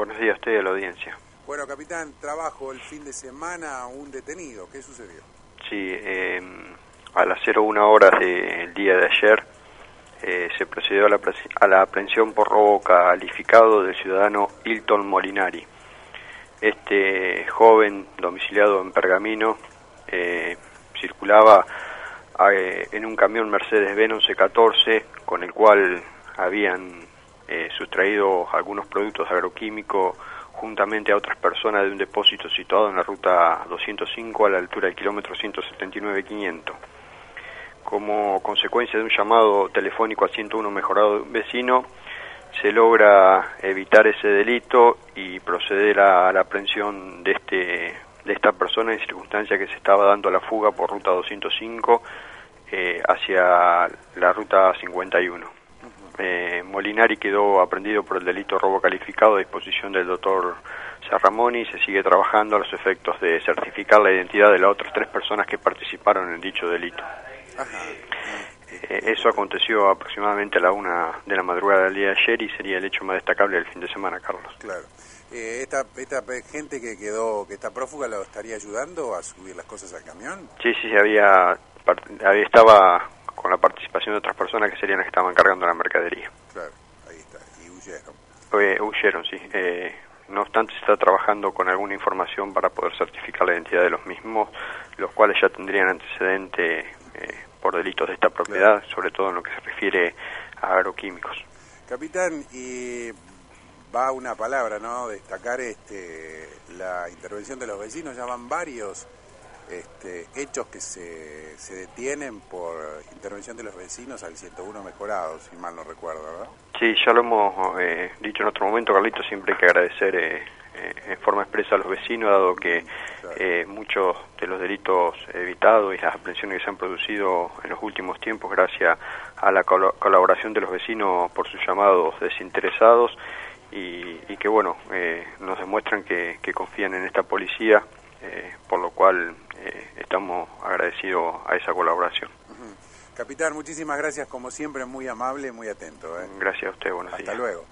Buenos días a usted y a la audiencia. Bueno, capitán, trabajo el fin de semana, un detenido. ¿Qué sucedió? Sí, eh, a las 01 horas del día de ayer eh, se procedió a la, a la aprehensión por robo calificado del ciudadano Hilton Molinari. Este joven domiciliado en Pergamino eh, circulaba eh, en un camión Mercedes-Benz 1114 con el cual habían eh, sustraído algunos productos agroquímicos juntamente a otras personas de un depósito situado en la ruta 205 a la altura del kilómetro 179-500. Como consecuencia de un llamado telefónico a 101 mejorado de un vecino, se logra evitar ese delito y proceder a la aprehensión de este de esta persona en circunstancia que se estaba dando la fuga por ruta 205 eh, hacia la ruta 51. Eh, Molinari quedó aprendido por el delito robo calificado a disposición del doctor Sarramoni y se sigue trabajando a los efectos de certificar la identidad de las otras tres personas que participaron en dicho delito. Eh, eso aconteció aproximadamente a la una de la madrugada del día de ayer y sería el hecho más destacable del fin de semana, Carlos. Claro. Eh, esta, esta gente que quedó, que está prófuga, ¿lo estaría ayudando a subir las cosas al camión? Sí, sí, había, había estaba con la participación de otras personas que serían las que estaban cargando la mercadería. Claro, ahí está, y huyeron. Eh, huyeron, sí. Eh, no obstante, se está trabajando con alguna información para poder certificar la identidad de los mismos, los cuales ya tendrían antecedente eh, por delitos de esta propiedad, sobre todo en lo que se refiere a agroquímicos. Capitán, y va una palabra, ¿no? Destacar este, la intervención de los vecinos, ya van varios este, hechos que se, se detienen por intervención de los vecinos al 101 mejorado, si mal no recuerdo, ¿verdad? Sí, ya lo hemos eh, dicho en otro momento, Carlito, siempre hay que agradecer eh, eh, en forma expresa a los vecinos, dado que eh, muchos de los delitos evitados y las aprehensiones que se han producido en los últimos tiempos, gracias a la col colaboración de los vecinos por sus llamados desinteresados, y, y que bueno, eh, nos demuestran que, que, confían en esta policía, eh, por lo cual eh, estamos agradecidos a esa colaboración. Uh -huh. Capitán, muchísimas gracias, como siempre, muy amable, muy atento. Gracias a usted, buenos Hasta días. luego.